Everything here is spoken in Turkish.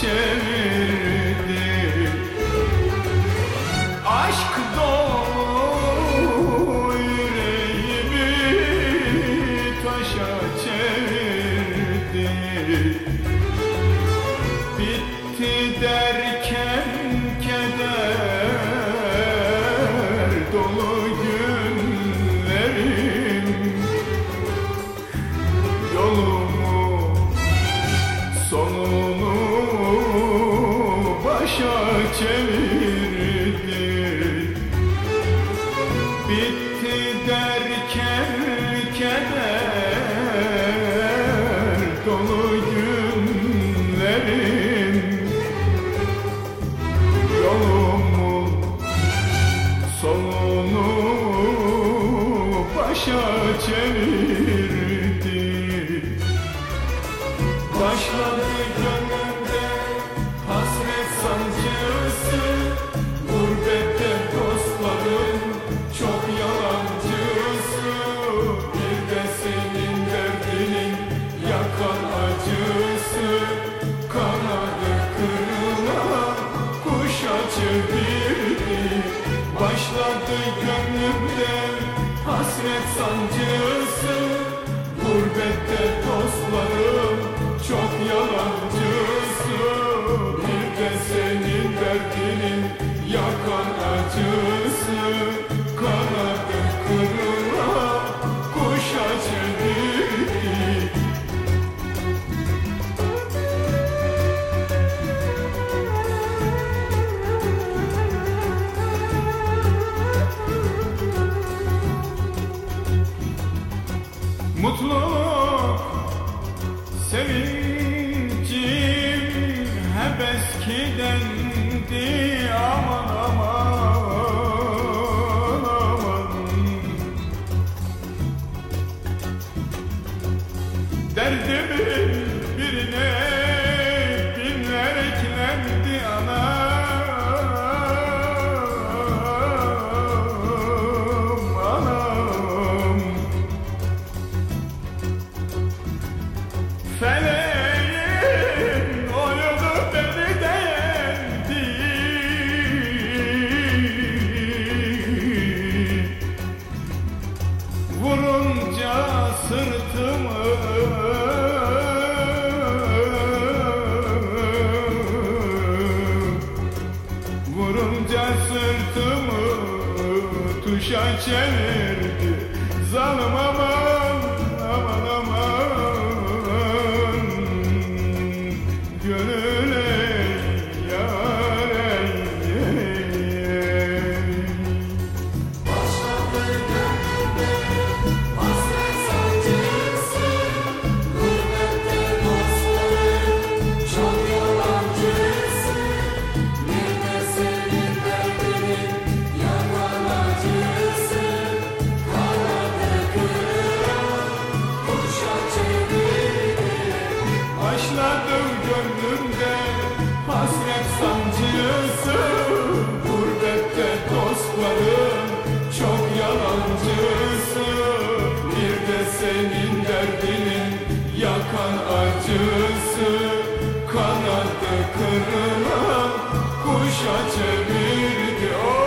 çevir. Bitti derken keder dolu günlerim. Yolumun sonunu başa çevirdi. Başladı gönlümde hasret sancısı. Gurbette dostlarım çok yalancısı. Bir de senin derdinin yakan acısı sevincim hep eskidendi aman aman tuşa çevirdi. Zalim aman aman aman. Gönüle başladım gönlümde. Hasret sancısı Gurbette dostlarım. Çok yalancısı Bir de senin derdinin yakan acısı. Kanadı kırılan kuşa çevirdi. o